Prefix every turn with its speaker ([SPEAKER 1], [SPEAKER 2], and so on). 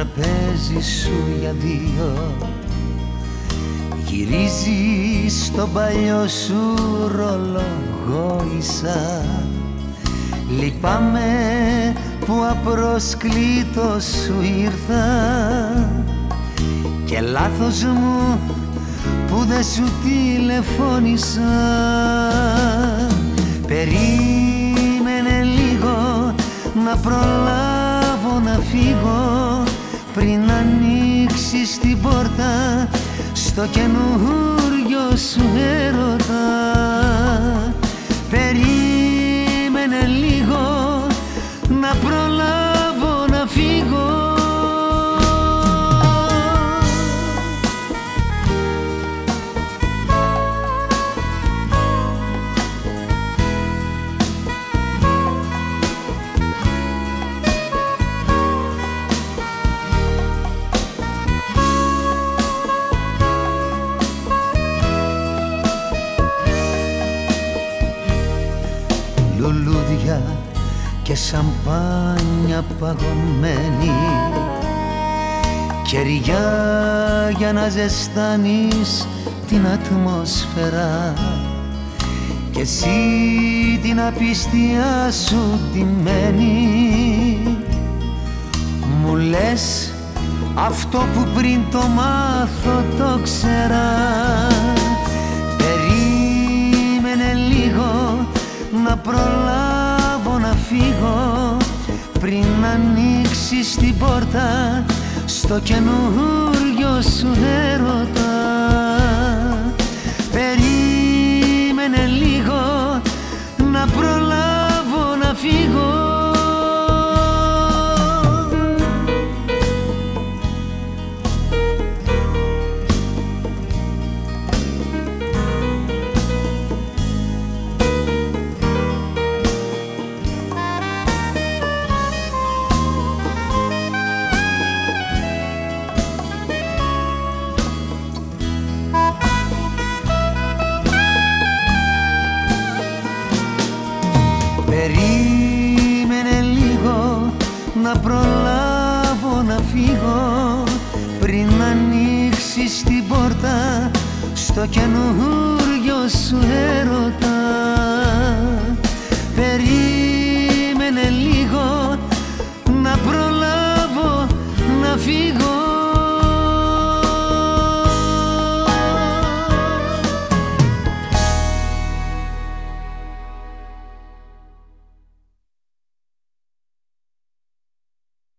[SPEAKER 1] τραπέζι σου για δύο. Γυρίζεις στον παλιό σου ρολογόησα. Λυπάμαι που απροσκλήτως σου ήρθα. Και λάθος μου που δεν σου τηλεφώνησα. Περίμενε λίγο να προλάβω να φύγω Πριν ανοίξεις την πόρτα στο καινούριο σου έρωτα λουλούδια και σαμπάνια παγωμένη. Κεριά για να ζεστάνεις την ατμόσφαιρα. Και εσύ την απιστία σου μένη. Μου λες αυτό που πριν το μάθω το ξέρα. Περίμενε λίγο να προλάβω ανοίξεις την πόρτα στο καινούριο σου έρωτα θα προλάβω να φύγω πριν ανοίξει την πόρτα στο καινούριο σου έρωτα. Περίμενε λίγο να προλάβω να φύγω.